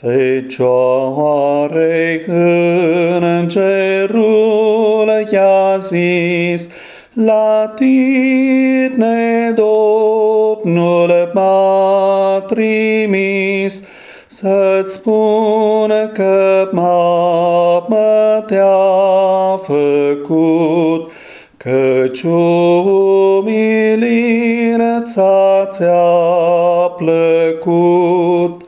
Fecioare în cerul i-a zis, la tine Domnul m-a trimis, să-ți spun că mamă te-a făcut, căci umilința ți-a plăcut.